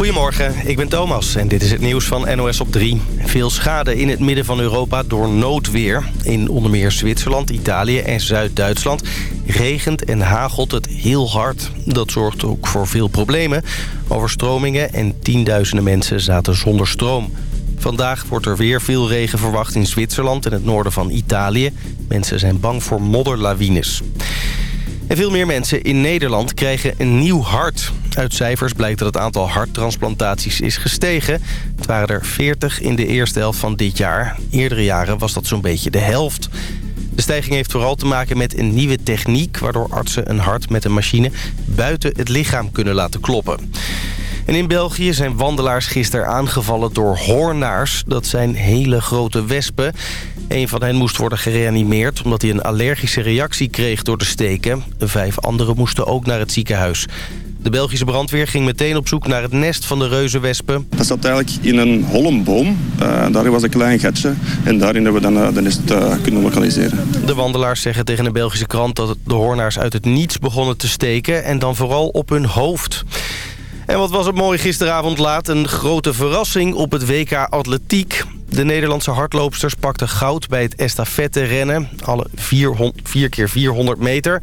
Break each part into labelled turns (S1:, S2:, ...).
S1: Goedemorgen, ik ben Thomas en dit is het nieuws van NOS op 3. Veel schade in het midden van Europa door noodweer. In onder meer Zwitserland, Italië en Zuid-Duitsland regent en hagelt het heel hard. Dat zorgt ook voor veel problemen. Overstromingen en tienduizenden mensen zaten zonder stroom. Vandaag wordt er weer veel regen verwacht in Zwitserland en het noorden van Italië. Mensen zijn bang voor modderlawines. En veel meer mensen in Nederland krijgen een nieuw hart. Uit cijfers blijkt dat het aantal harttransplantaties is gestegen. Het waren er 40 in de eerste helft van dit jaar. Eerdere jaren was dat zo'n beetje de helft. De stijging heeft vooral te maken met een nieuwe techniek... waardoor artsen een hart met een machine buiten het lichaam kunnen laten kloppen. En in België zijn wandelaars gisteren aangevallen door hoornaars. Dat zijn hele grote wespen. Een van hen moest worden gereanimeerd omdat hij een allergische reactie kreeg door de steken. Vijf anderen moesten ook naar het ziekenhuis. De Belgische brandweer ging meteen op zoek naar het nest van de reuzenwespen.
S2: Dat zat eigenlijk in een holle boom. Uh, daar was een klein gatje en daarin hebben we dan uh, de nest uh, kunnen lokaliseren.
S1: De wandelaars zeggen tegen een Belgische krant dat de hoornaars uit het niets begonnen te steken... en dan vooral op hun hoofd. En wat was het mooi gisteravond laat. Een grote verrassing op het WK Atletiek. De Nederlandse hardloopsters pakten goud bij het estafette rennen. Alle 4 keer 400 meter.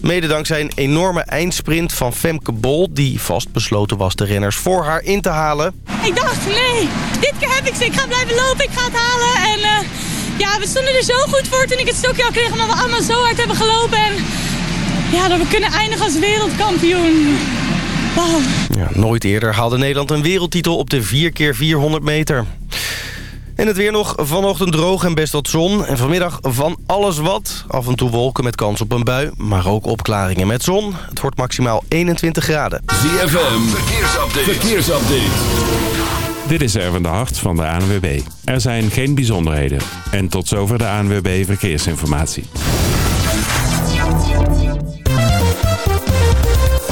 S1: Mede dankzij een enorme eindsprint van Femke Bol... die vastbesloten was de renners voor haar in te halen.
S3: Ik dacht, nee, dit keer heb ik ze. Ik ga blijven lopen, ik ga het halen. En uh, ja, we stonden er zo goed voor toen ik het stokje al kreeg... omdat we allemaal zo hard hebben gelopen. En ja, dat we kunnen eindigen als wereldkampioen. Wow.
S1: Ja, nooit eerder haalde Nederland een wereldtitel op de 4 keer 400 meter. En het weer nog vanochtend droog en best wat zon. En vanmiddag van alles wat. Af en toe wolken met kans op een bui. Maar ook opklaringen met zon. Het wordt maximaal 21 graden.
S4: ZFM, verkeersupdate. verkeersupdate.
S5: Dit is Erwin de Hart van de ANWB. Er zijn geen bijzonderheden. En tot zover de ANWB Verkeersinformatie.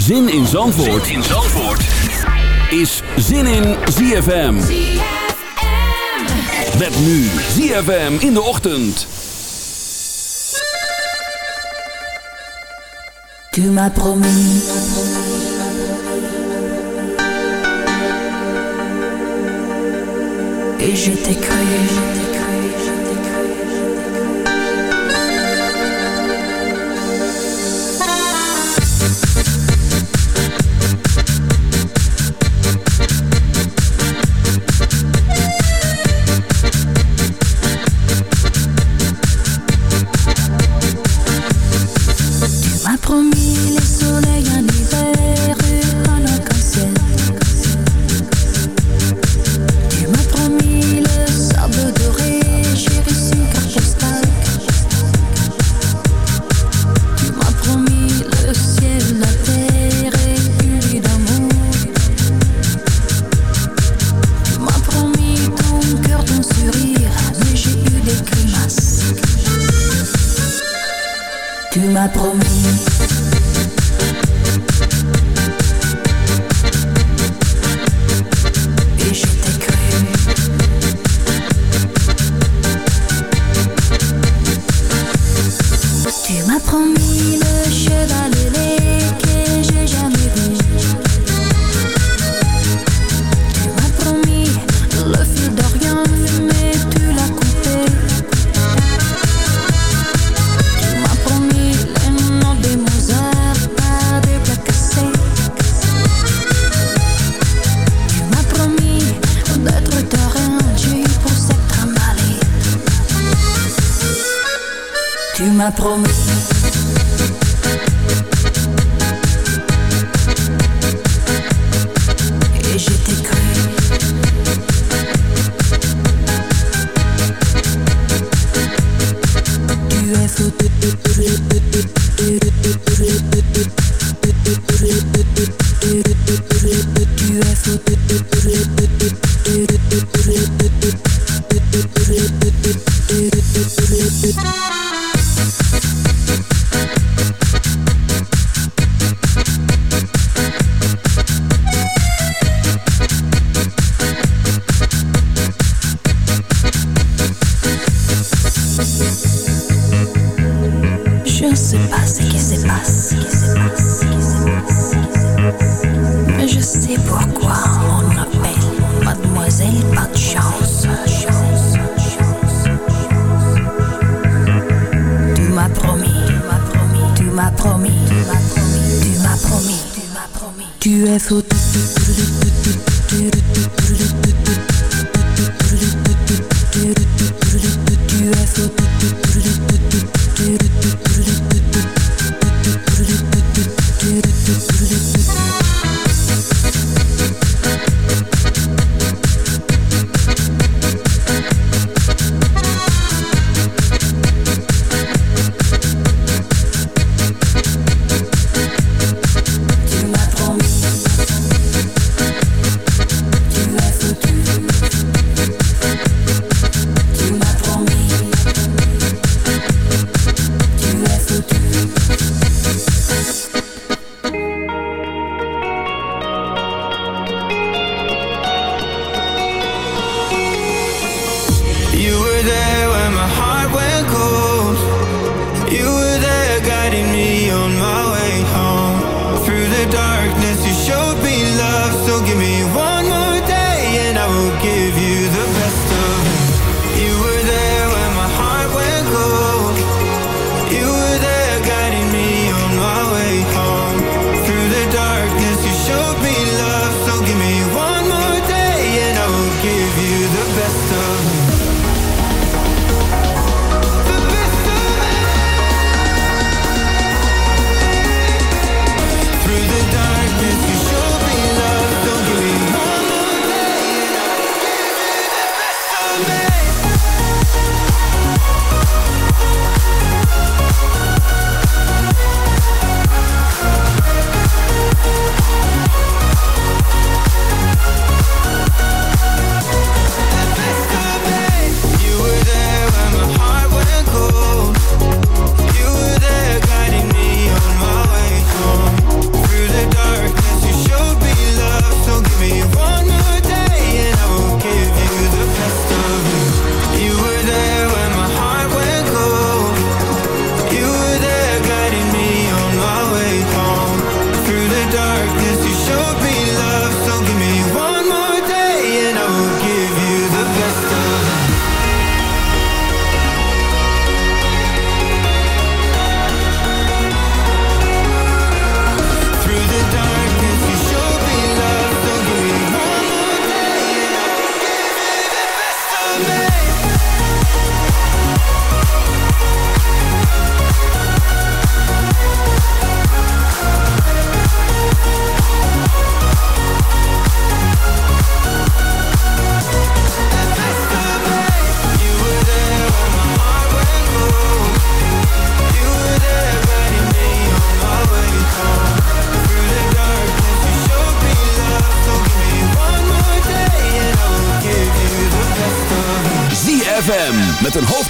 S4: Zin in Zandvoort, zin in Zandvoort. is Zin in ZFM. Met nu ZFM in de ochtend.
S6: Tu m'as promis Et je t'ai cru m'a promis. Tu m'as promis, tu m'as promis, tu m'as promis, tu es
S4: faux.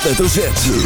S4: hoofdletter Z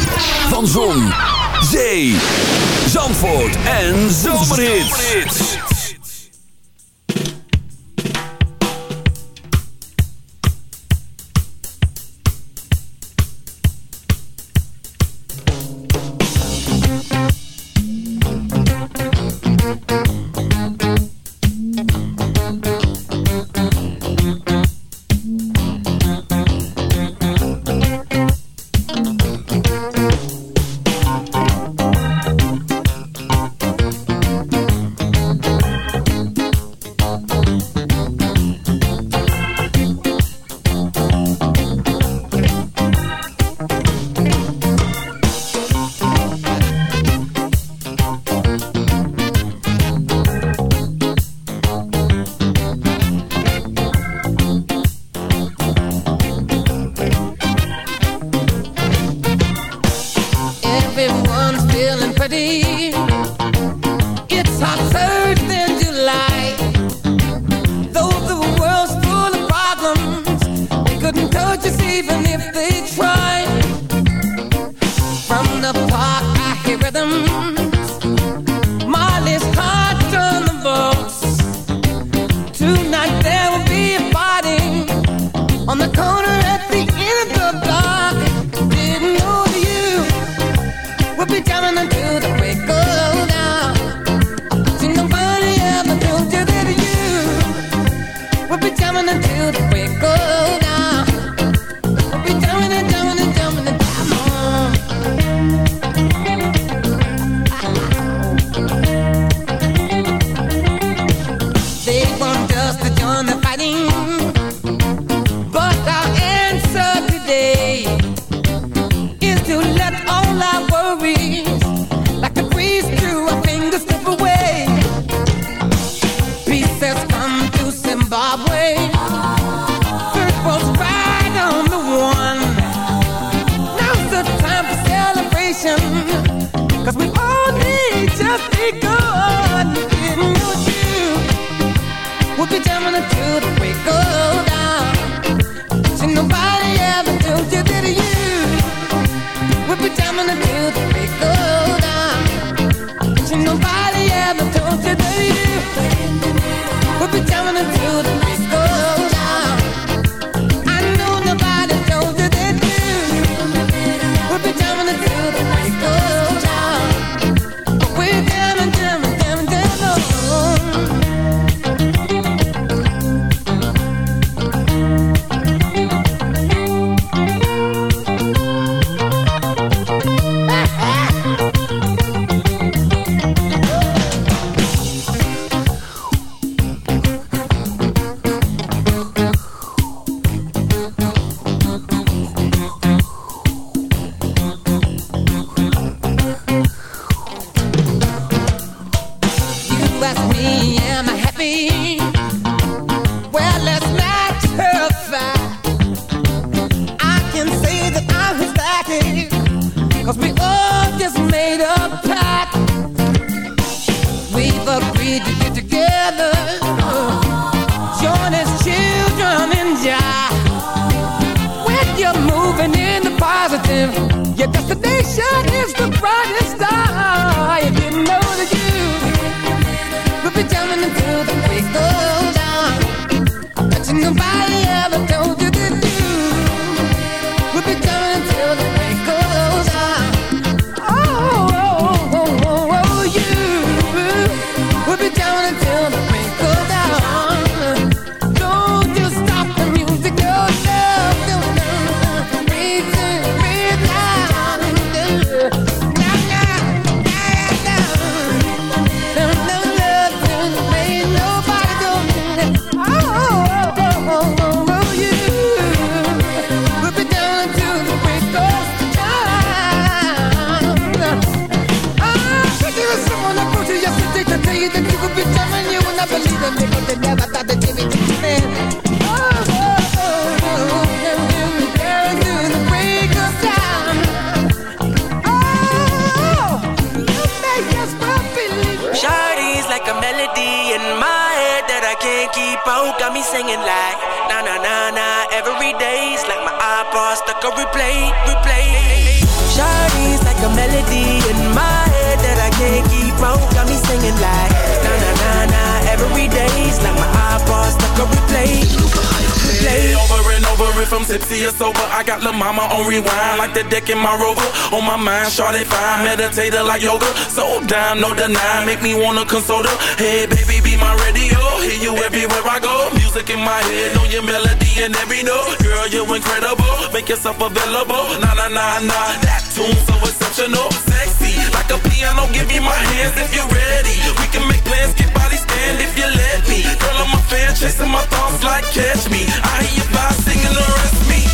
S7: replay, replay. Shawty's like a melody in my head that I can't keep out. Got me singing like na na na na every day's like my iPod stuck on replay, replay.
S8: Over and over if I'm tipsy or sober I got La Mama on rewind like the deck in my rover. On my mind, shawty fine, meditator like yoga. So down, no deny, make me wanna console her. Hey baby, be my radio, hear you everywhere I go Music in my head, know your melody and every note. Girl, you're incredible, make yourself available. Nah, nah, nah, nah, that tune so exceptional. Sexy, like a piano, give me my hands if you're ready. We can make plans, get body stand if you let me. Girl, I'm a fan, chasing my thoughts like catch me. I hear you by singing the rest me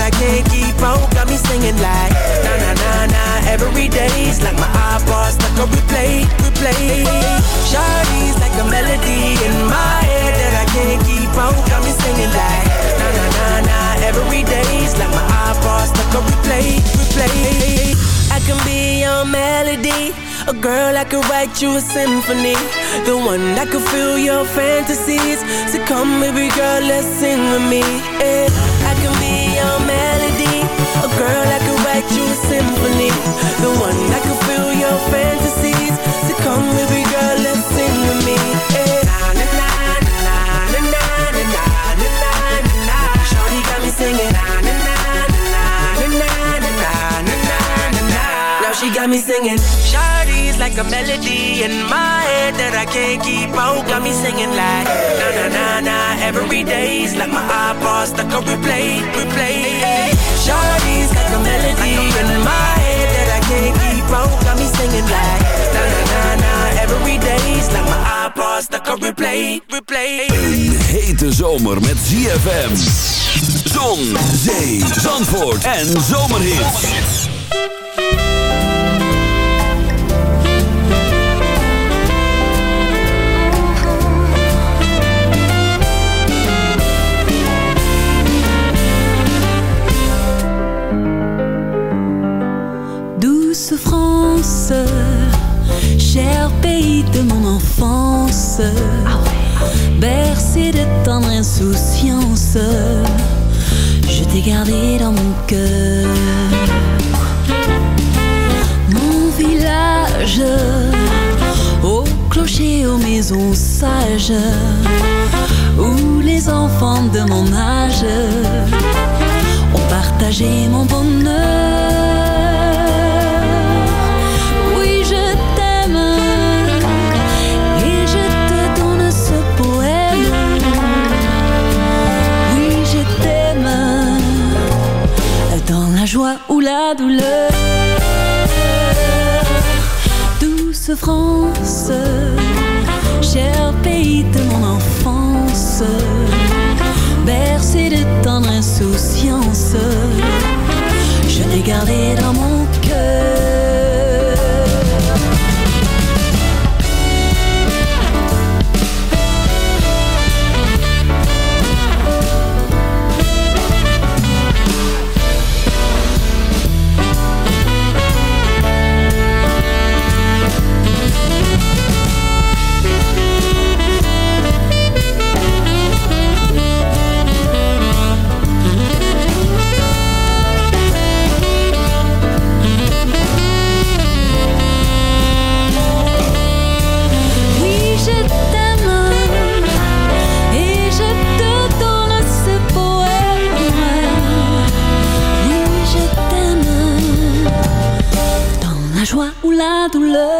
S7: I can't keep out. Got me singing like na na na na every day's like my iPod stuck on replay, replay. Shawty's like a melody in my head that I can't keep out. Got me singing like na na na na every day's like my iPod stuck on replay, replay. I can be your melody. A girl I could write you a symphony The one that could fill your fantasies So come baby girl, let's sing with me yeah. Your melody. A girl could write you a symphony. The one that fill your fantasies. So come baby girl, let's sing with me. She got me singing Shawty's like a melody in my head that I can't keep out. Got me singing like na na na na every day's like my iPod stuck on replay, replay. Shawty's like a melody in my head that I can't keep out. Got me singing like na na na na every day's like my iPod stuck on replay, replay.
S4: Een hete zomer met ZFM. Zon, zee, zandvoort en zomerhits.
S9: Douce garder dans mon là
S10: tu love.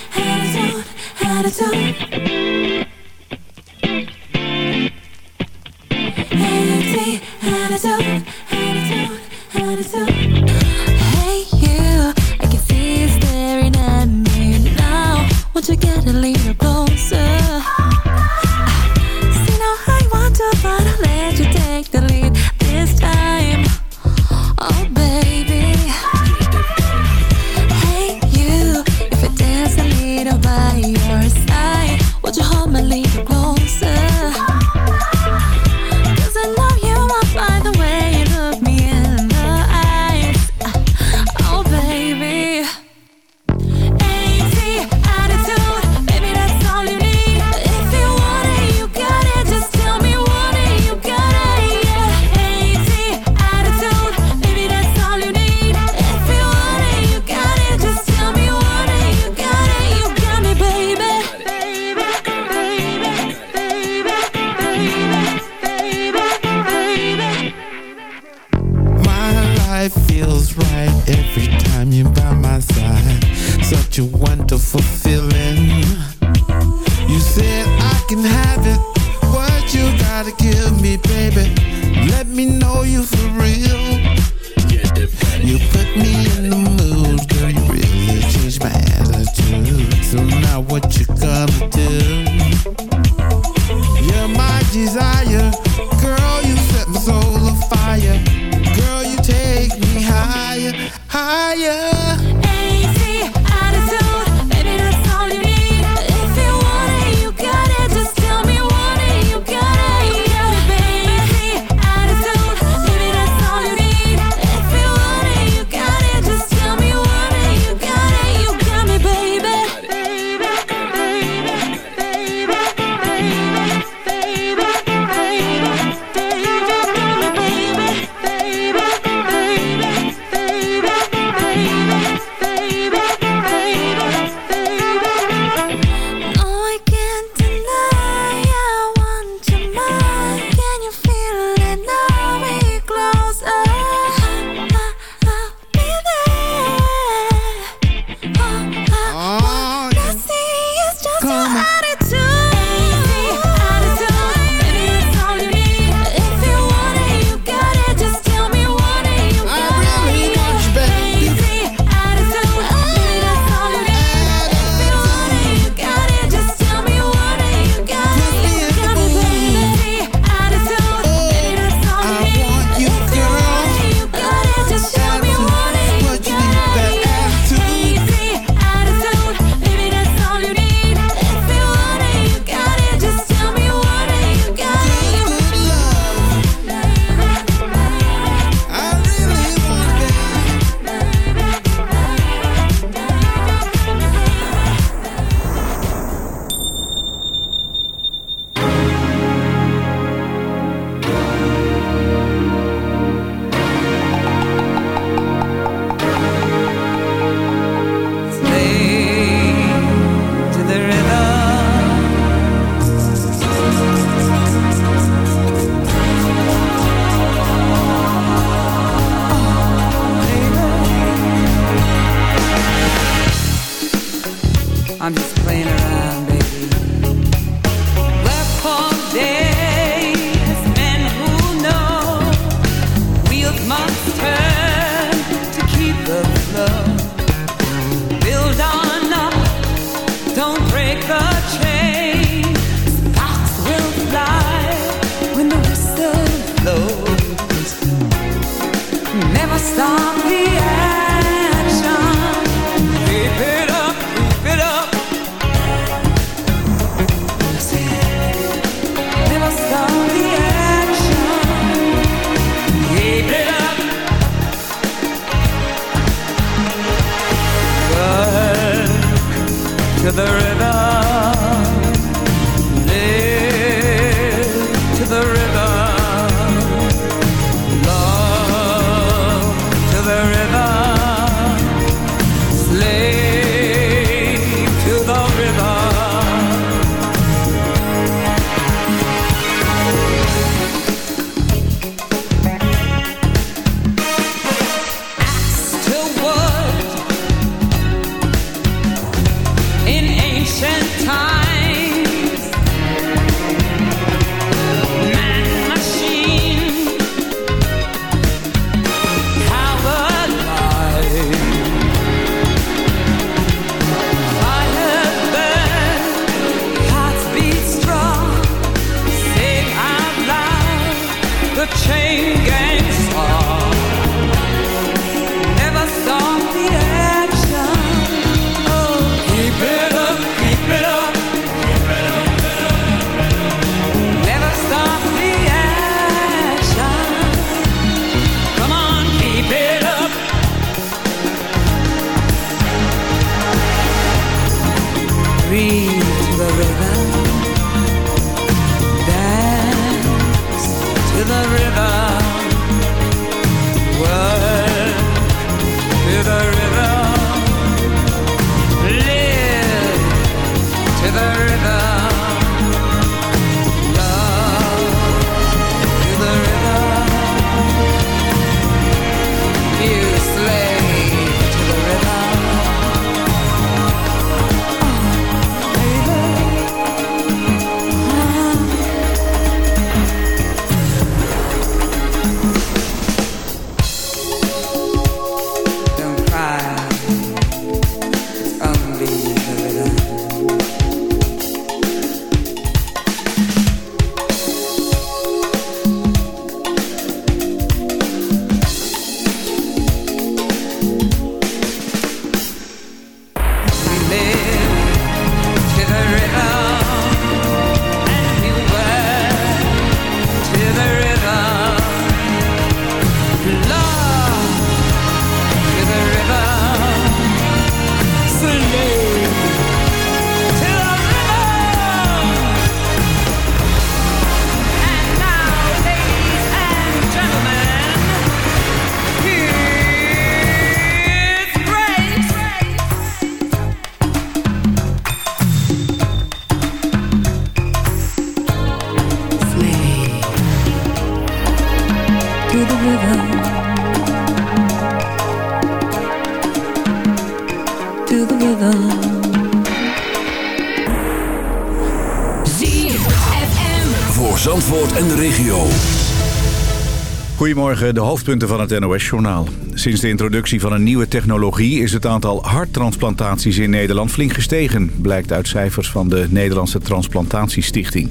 S11: Goedemorgen, de hoofdpunten van het NOS-journaal. Sinds de introductie van een nieuwe technologie is het aantal harttransplantaties in Nederland flink gestegen, blijkt uit cijfers van de Nederlandse Transplantatiestichting.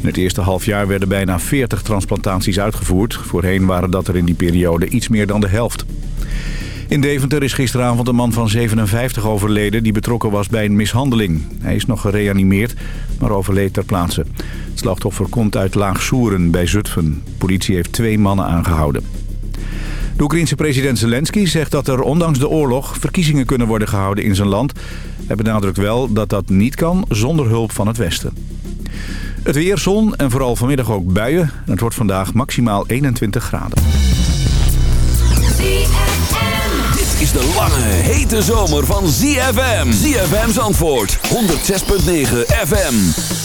S11: In het eerste halfjaar werden bijna 40 transplantaties uitgevoerd. Voorheen waren dat er in die periode iets meer dan de helft. In Deventer is gisteravond een man van 57 overleden die betrokken was bij een mishandeling. Hij is nog gereanimeerd, maar overleed ter plaatse. Het slachtoffer komt uit Laagsoeren bij Zutphen. Politie heeft twee mannen aangehouden. De Oekraïense president Zelensky zegt dat er ondanks de oorlog verkiezingen kunnen worden gehouden in zijn land. Hij benadrukt wel dat dat niet kan zonder hulp van het Westen. Het weer, zon en vooral vanmiddag ook buien. Het wordt vandaag maximaal 21 graden.
S12: Dit is de lange, hete zomer van ZFM. ZFM's antwoord, 106.9 FM.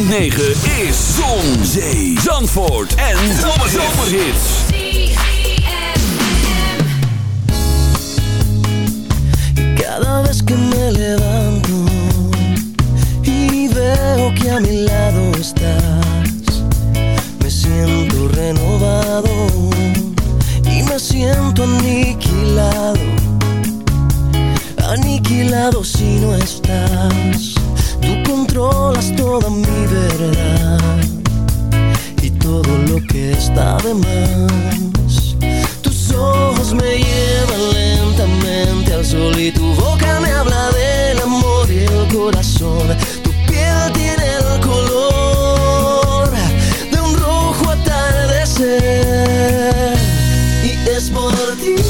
S4: 106.9 is Zon, Zee, Zandvoort en Zomerhits.
S13: Cada vez que me levanto y veo que a mi lado estás, me siento renovado y me siento aniquilado, aniquilado si no estás. controlas toda mi verdad y todo lo que está de más. Tus ojos me llevan lentamente al sol y tu boca me habla del amor y el corazón. Tu piel tiene el color de un rojo atardecer y es por ti.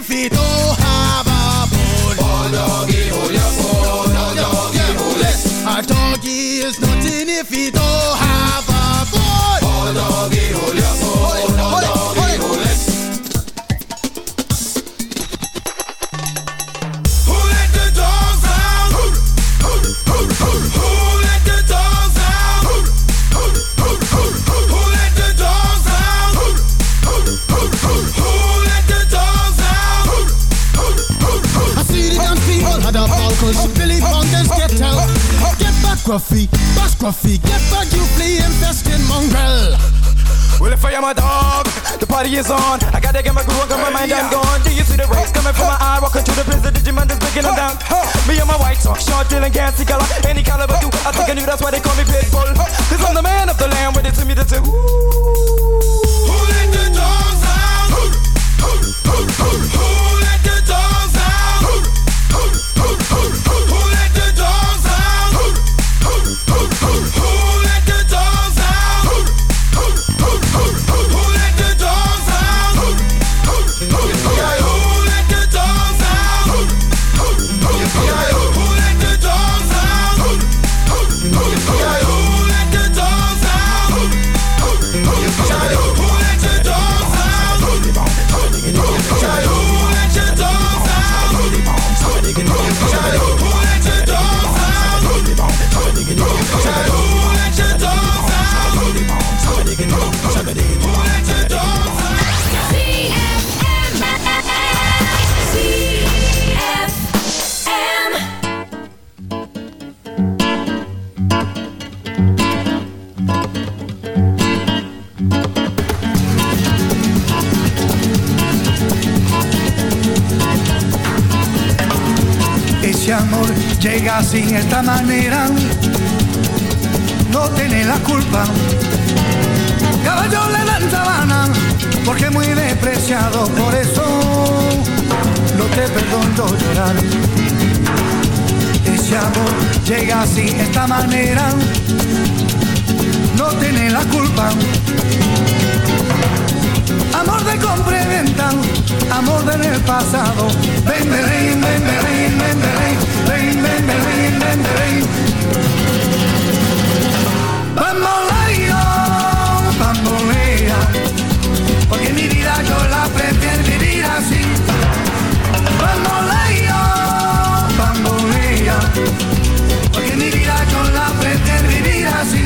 S14: if we don't have a bone. Oh, doggy, hold your bone. Oh, doggy, hold it. Our doggy is
S15: not llega sin esta manera, no tiene la culpa. Caballo le dan sabana, porque muy despreciado, por eso no te perdono llorar. Ese amor llega sin esta manera, no tiene la culpa. Amor de compra y venta, amor del pasado, ven, ven, ven, ven, ven, ven. Vente, vente, vente. Vamos a ello, vamos. Porque mi vida con la pretende vivir así. Vamos a ello, vamos. Porque mi vida con la pretende vivir así.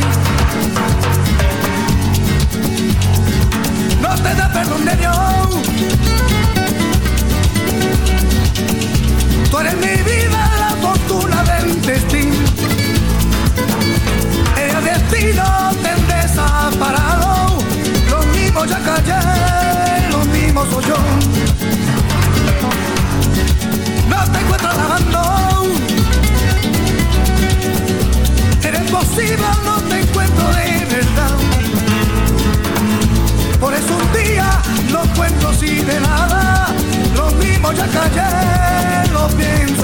S15: No te da perdón de Dios. Por en mi vida fortuna del destino. El destino te desaparado, lo mismo ya callé, lo mismo soy yo. No te encuentro trabajando, eres posible, no te encuentro de verdad. Por eso un día no cuento sin de nada, lo mismo ya callé, lo pienso.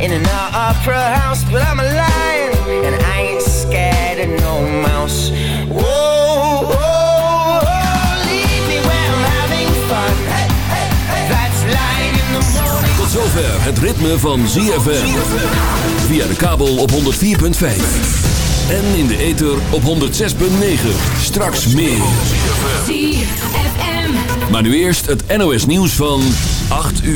S7: in an opera house, but I'm a lion and I ain't scared of no mouse. Whoa, whoa, whoa, leave me where I'm having fun. That's lying in the morning.
S4: Tot zover het ritme van ZFM. Via de kabel op 104.5. En in de ether op 106.9. Straks meer.
S16: ZFM.
S4: Maar nu eerst het NOS nieuws van 8 uur.